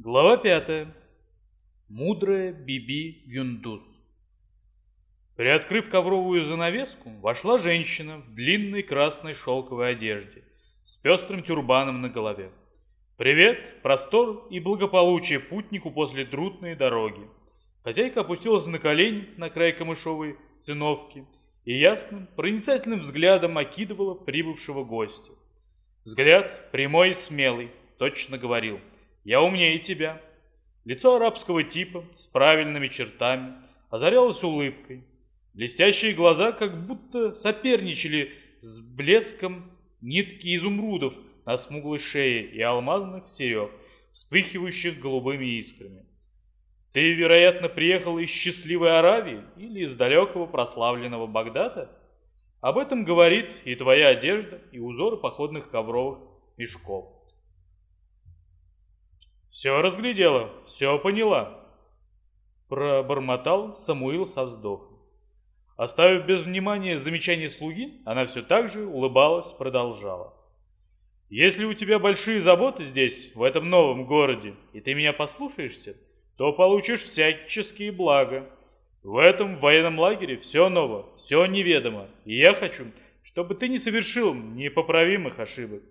Глава пятая. Мудрая Биби Юндус. Приоткрыв ковровую занавеску, вошла женщина в длинной красной шелковой одежде с пестрым тюрбаном на голове. Привет, простор и благополучие путнику после трудной дороги. Хозяйка опустилась на колени на край камышовой циновки и ясным, проницательным взглядом окидывала прибывшего гостя. Взгляд прямой и смелый, точно говорил – я умнее тебя. Лицо арабского типа с правильными чертами озарялось улыбкой. Блестящие глаза как будто соперничали с блеском нитки изумрудов на смуглой шее и алмазных серег, вспыхивающих голубыми искрами. Ты, вероятно, приехал из счастливой Аравии или из далекого прославленного Багдада? Об этом говорит и твоя одежда, и узоры походных ковровых мешков. Все разглядела, все поняла. Пробормотал Самуил со вздохом. Оставив без внимания замечание слуги, она все так же улыбалась, продолжала. «Если у тебя большие заботы здесь, в этом новом городе, и ты меня послушаешься, то получишь всяческие блага. В этом военном лагере все ново, все неведомо, и я хочу, чтобы ты не совершил непоправимых ошибок.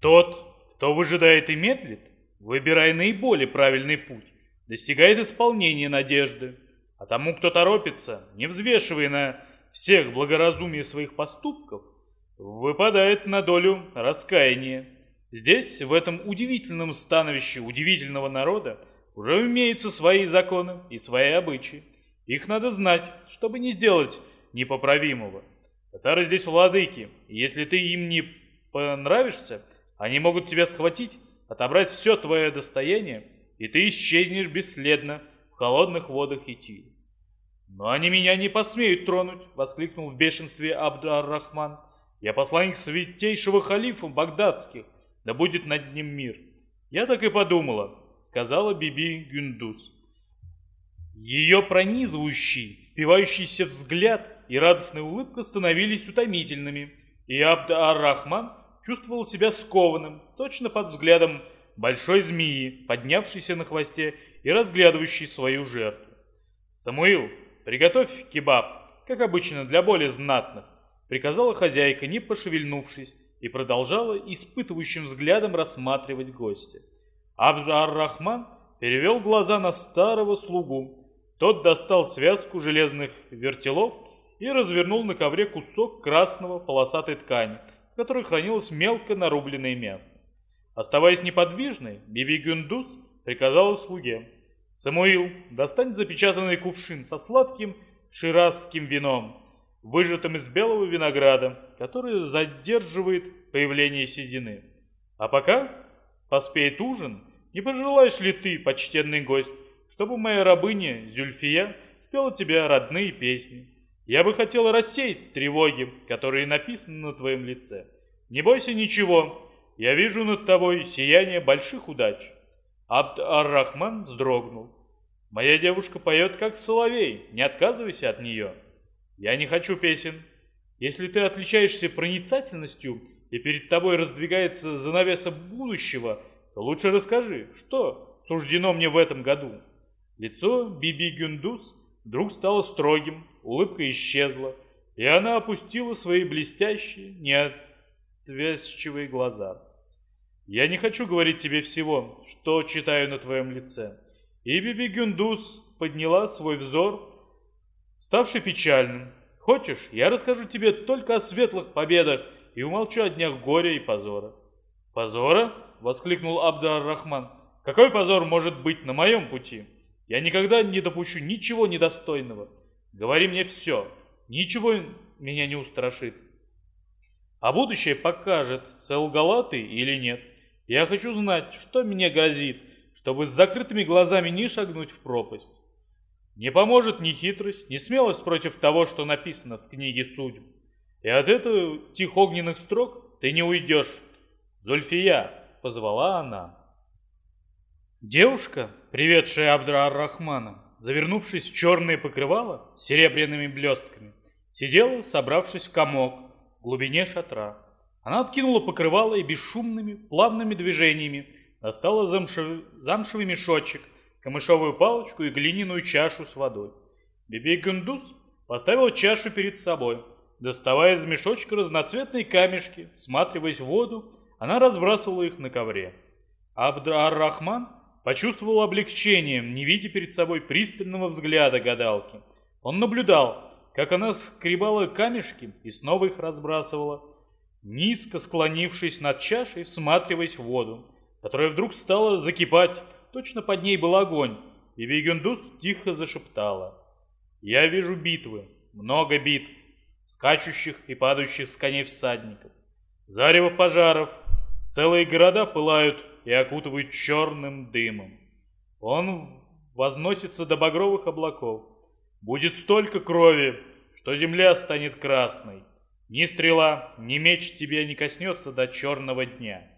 Тот, кто выжидает и медлит, выбирая наиболее правильный путь, достигает исполнения надежды. А тому, кто торопится, не взвешивая на всех благоразумие своих поступков, выпадает на долю раскаяния. Здесь, в этом удивительном становище удивительного народа, уже имеются свои законы и свои обычаи. Их надо знать, чтобы не сделать непоправимого. Татары здесь владыки, и если ты им не понравишься, они могут тебя схватить, отобрать все твое достояние, и ты исчезнешь бесследно в холодных водах Итии. «Но они меня не посмеют тронуть!» — воскликнул в бешенстве Абд-ар-Рахман. «Я посланник святейшего халифа багдадских, да будет над ним мир!» «Я так и подумала», — сказала Биби Гюндус. Ее пронизывающий, впивающийся взгляд и радостная улыбка становились утомительными, и Абд-ар-Рахман чувствовал себя скованным, точно под взглядом большой змеи, поднявшейся на хвосте и разглядывающей свою жертву. «Самуил, приготовь кебаб, как обычно, для более знатных», приказала хозяйка, не пошевельнувшись, и продолжала испытывающим взглядом рассматривать гостя. Абд-ар-Рахман перевел глаза на старого слугу. Тот достал связку железных вертелов и развернул на ковре кусок красного полосатой ткани – в которой хранилось мелко нарубленное мясо. Оставаясь неподвижной, Биби Гюндус приказала слуге. «Самуил, достань запечатанный кувшин со сладким ширазским вином, выжатым из белого винограда, который задерживает появление седины. А пока поспеет ужин, не пожелаешь ли ты, почтенный гость, чтобы моя рабыня Зюльфия спела тебе родные песни?» Я бы хотел рассеять тревоги, которые написаны на твоем лице. Не бойся ничего, я вижу над тобой сияние больших удач. Абд-ар-Рахман вздрогнул. Моя девушка поет как соловей, не отказывайся от нее. Я не хочу песен. Если ты отличаешься проницательностью и перед тобой раздвигается занавеса будущего, то лучше расскажи, что суждено мне в этом году. Лицо Биби Гюндус вдруг стало строгим, улыбка исчезла, и она опустила свои блестящие, неотвязчивые глаза. «Я не хочу говорить тебе всего, что читаю на твоем лице». И Биби Гюндус подняла свой взор, ставший печальным. «Хочешь, я расскажу тебе только о светлых победах и умолчу о днях горя и позора». «Позора?» — воскликнул Абдар-Рахман. «Какой позор может быть на моем пути?» Я никогда не допущу ничего недостойного. Говори мне все. Ничего меня не устрашит. А будущее покажет, солгала ты или нет. Я хочу знать, что мне грозит, чтобы с закрытыми глазами не шагнуть в пропасть. Не поможет ни хитрость, ни смелость против того, что написано в книге судеб. И от этого тих огненных строк ты не уйдешь. Зульфия, позвала она. Девушка, приведшая Абдра-ар-Рахмана, завернувшись в черное покрывало серебряными блестками, сидела, собравшись в комок в глубине шатра. Она откинула покрывало и бесшумными, плавными движениями достала замшев... замшевый мешочек, камышовую палочку и глиняную чашу с водой. Биби Гундус поставил чашу перед собой. Доставая из мешочка разноцветные камешки, всматриваясь в воду, она разбрасывала их на ковре. Абд-ар-Рахман почувствовал облегчение, не видя перед собой пристального взгляда гадалки. Он наблюдал, как она скребала камешки и снова их разбрасывала, низко склонившись над чашей, всматриваясь в воду, которая вдруг стала закипать, точно под ней был огонь, и Вигюндус тихо зашептала. «Я вижу битвы, много битв, скачущих и падающих с коней всадников, зарево пожаров, целые города пылают и окутывают черным дымом. Он возносится до багровых облаков. Будет столько крови, что земля станет красной. Ни стрела, ни меч тебе не коснется до черного дня.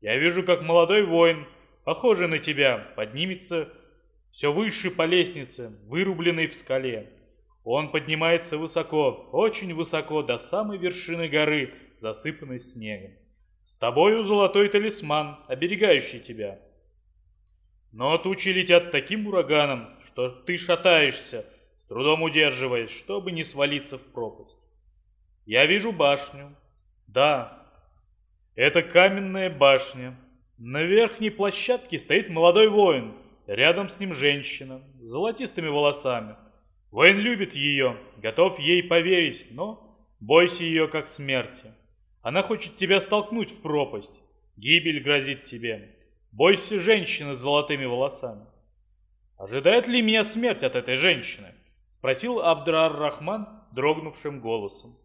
Я вижу, как молодой воин, похожий на тебя, поднимется все выше по лестнице, вырубленной в скале. Он поднимается высоко, очень высоко, до самой вершины горы, засыпанной снегом. С тобою золотой талисман, оберегающий тебя. Но тучи летят таким ураганом, что ты шатаешься, с трудом удерживаясь, чтобы не свалиться в пропасть. Я вижу башню. Да, это каменная башня. На верхней площадке стоит молодой воин, рядом с ним женщина с золотистыми волосами. Воин любит ее, готов ей поверить, но бойся ее как смерти. Она хочет тебя столкнуть в пропасть. Гибель грозит тебе. Бойся женщины с золотыми волосами. Ожидает ли меня смерть от этой женщины? Спросил Абдрар-Рахман дрогнувшим голосом.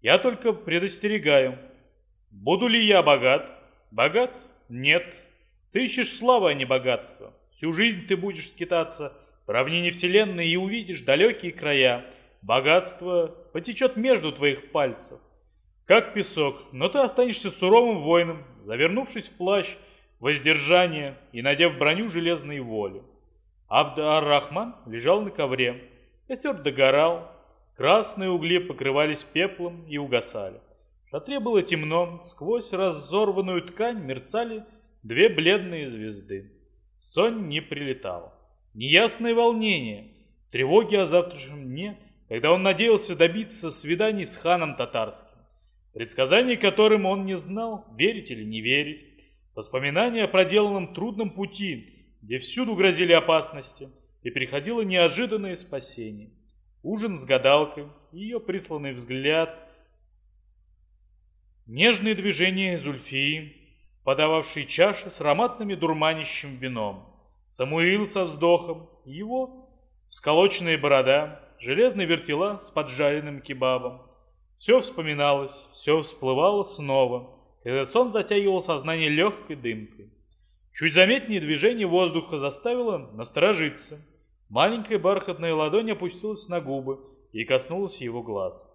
Я только предостерегаю. Буду ли я богат? Богат? Нет. Ты ищешь славы, а не богатства. Всю жизнь ты будешь скитаться в равнине вселенной и увидишь далекие края. Богатство потечет между твоих пальцев как песок, но ты останешься суровым воином, завернувшись в плащ воздержания и надев броню железной воли. Абд-ар-Рахман лежал на ковре, костер догорал, красные угли покрывались пеплом и угасали. В шатре было темно, сквозь разорванную ткань мерцали две бледные звезды. Сон не прилетал. Неясное волнение, тревоги о завтрашнем дне, когда он надеялся добиться свиданий с ханом татарским. Предсказания, которым он не знал, верить или не верить. Воспоминания о проделанном трудном пути, где всюду грозили опасности, и приходило неожиданное спасение. Ужин с гадалкой, ее присланный взгляд, нежные движения Зульфии, подававшей чаши с ароматными дурманящим вином, Самуил со вздохом, его сколоченная борода, железные вертела с поджаренным кебабом, все вспоминалось, все всплывало снова, когда сон затягивал сознание легкой дымкой. Чуть заметнее движение воздуха заставило насторожиться. Маленькая бархатная ладонь опустилась на губы и коснулась его глаз.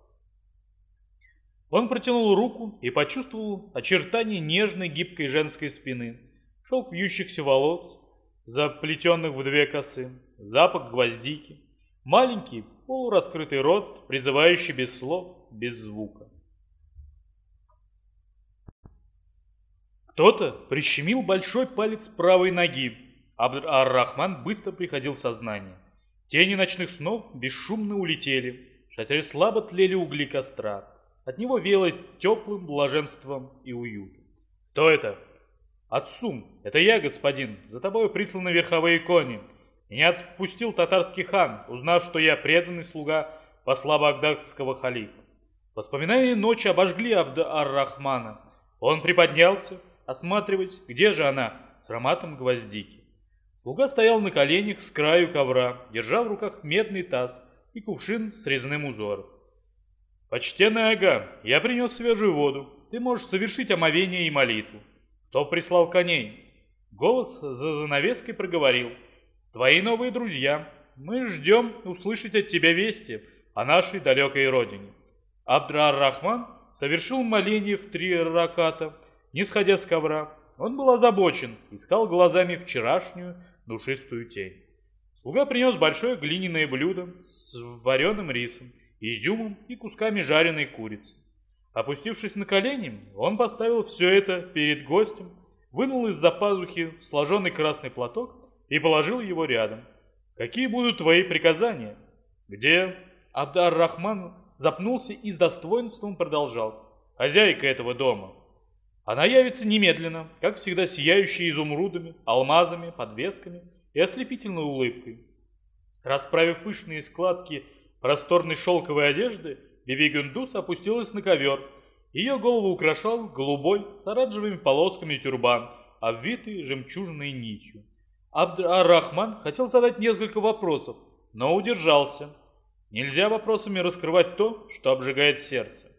Он протянул руку и почувствовал очертания нежной гибкой женской спины, шелк вьющихся волос, заплетенных в две косы, запах гвоздики, маленький полураскрытый рот, призывающий без слов, без звука. Кто-то прищемил большой палец правой ноги. Абд-ар-Рахман быстро приходил в сознание. Тени ночных снов бесшумно улетели. В шатре слабо тлели угли костра. От него веяло теплым блаженством и уютом. «Кто это?» «Отсум, это я, господин. За тобой присланы верховые кони. Меня отпустил татарский хан, узнав, что я преданный слуга посла багдадского халифа. Воспоминания ночи обожгли Абд-ар-Рахмана. Он приподнялся, осматриваясь, где же она, с ароматом гвоздики. Слуга стоял на коленях с краю ковра, держа в руках медный таз и кувшин с резным узором. «Почтенный Ага, я принес свежую воду. Ты можешь совершить омовение и молитву. Кто прислал коней?» Голос за занавеской проговорил. «Твои новые друзья. Мы ждем услышать от тебя вести о нашей далекой родине». Абдрар-Рахман совершил моление в три раката, не сходя с ковра. Он был озабочен, искал глазами вчерашнюю душистую тень. Слуга принес большое глиняное блюдо с вареным рисом, изюмом и кусками жареной курицы. Опустившись на колени, он поставил все это перед гостем, вынул из-за пазухи сложенный красный платок и положил его рядом. «Какие будут твои приказания?» «Где?» Абдар-Рахман запнулся и с достоинством продолжал. «Хозяйка этого дома». Она явится немедленно, как всегда сияющая изумрудами, алмазами, подвесками и ослепительной улыбкой. Расправив пышные складки просторной шелковой одежды, Биби Гюндус опустилась на ковер. Ее голову украшал голубой с оранжевыми полосками тюрбан, обвитый жемчужной нитью. Абд-ар-Рахман хотел задать несколько вопросов, но удержался. Нельзя вопросами раскрывать то, что обжигает сердце.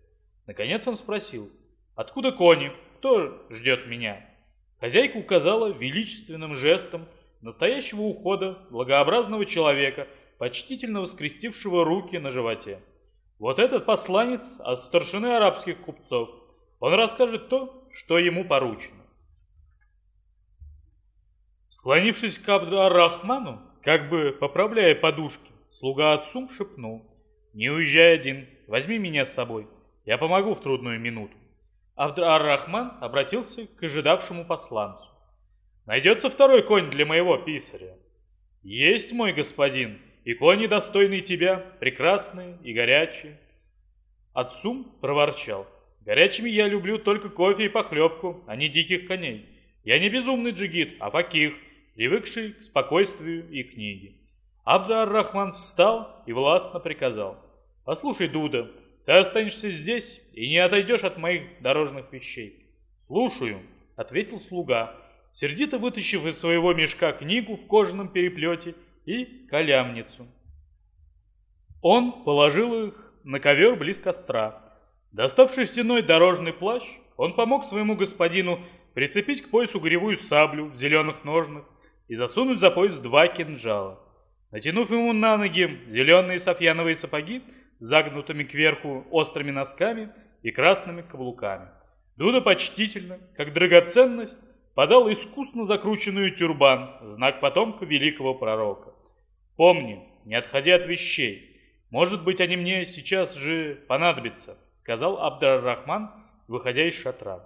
Наконец он спросил, «Откуда кони? Кто ждет меня?» Хозяйка указала величественным жестом настоящего ухода благообразного человека, почтительно воскрестившего руки на животе. Вот этот посланец от старшины арабских купцов. Он расскажет то, что ему поручено. Склонившись к Абд-ар-Рахману, как бы поправляя подушки, слуга отцу шепнул. «Не уезжай один, возьми меня с собой, я помогу в трудную минуту». Абд-ар-Рахман обратился к ожидавшему посланцу. «Найдется второй конь для моего писаря?» «Есть, мой господин, и кони, достойные тебя, прекрасные и горячие». Отцум проворчал. «Горячими я люблю только кофе и похлебку, а не диких коней». Я не безумный джигит, а факих, привыкший к спокойствию и книге. Абдар-Рахман встал и властно приказал. «Послушай, Дуда, ты останешься здесь и не отойдешь от моих дорожных вещей». «Слушаю», — ответил слуга, сердито вытащив из своего мешка книгу в кожаном переплете и колямницу. Он положил их на ковер близ костра. Достав шерстяной дорожный плащ, он помог своему господину прицепить к поясу гривую саблю в зеленых ножнах и засунуть за пояс два кинжала. Натянув ему на ноги зеленые софьяновые сапоги загнутыми кверху острыми носками и красными каблуками, Дуда почтительно, как драгоценность, подал искусно закрученную тюрбан, знак потомка великого пророка. «Помни, не отходи от вещей. Может быть, они мне сейчас же понадобятся», сказал Абдар-Рахман, выходя из шатра.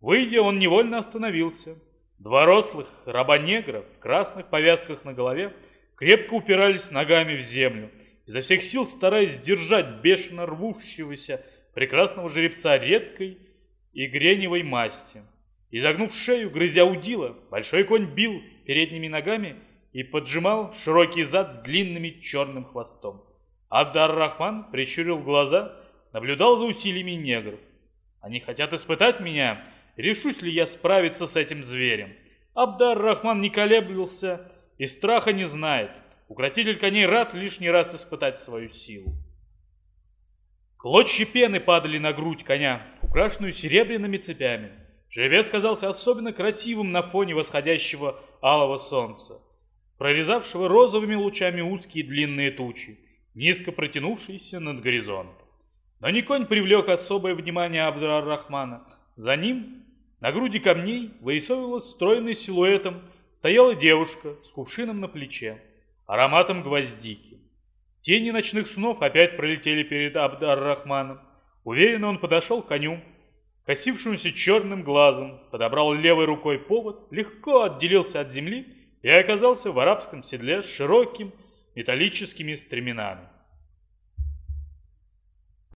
Выйдя, он невольно остановился. Два рослых раба-негра в красных повязках на голове крепко упирались ногами в землю, изо всех сил стараясь сдержать бешено рвущегося прекрасного жеребца редкой и греневой масти. Изогнув шею, грызя удила, большой конь бил передними ногами и поджимал широкий зад с длинным черным хвостом. Абдар-Рахман прищурил глаза, наблюдал за усилиями негров. «Они хотят испытать меня решусь ли я справиться с этим зверем. Абдар-Рахман не колеблился и страха не знает. Укротитель коней рад лишний раз испытать свою силу. Клочья пены падали на грудь коня, украшенную серебряными цепями. Жеребец казался особенно красивым на фоне восходящего алого солнца, прорезавшего розовыми лучами узкие длинные тучи, низко протянувшиеся над горизонтом. Но не конь привлек особое внимание Абдар-Рахмана. За ним на груди камней вырисовывалась стройным силуэтом стояла девушка с кувшином на плече, ароматом гвоздики. Тени ночных снов опять пролетели перед Абдар-Рахманом. Уверенно он подошел к коню, косившемуся черным глазом, подобрал левой рукой повод, легко отделился от земли и оказался в арабском седле с широким металлическими стременами.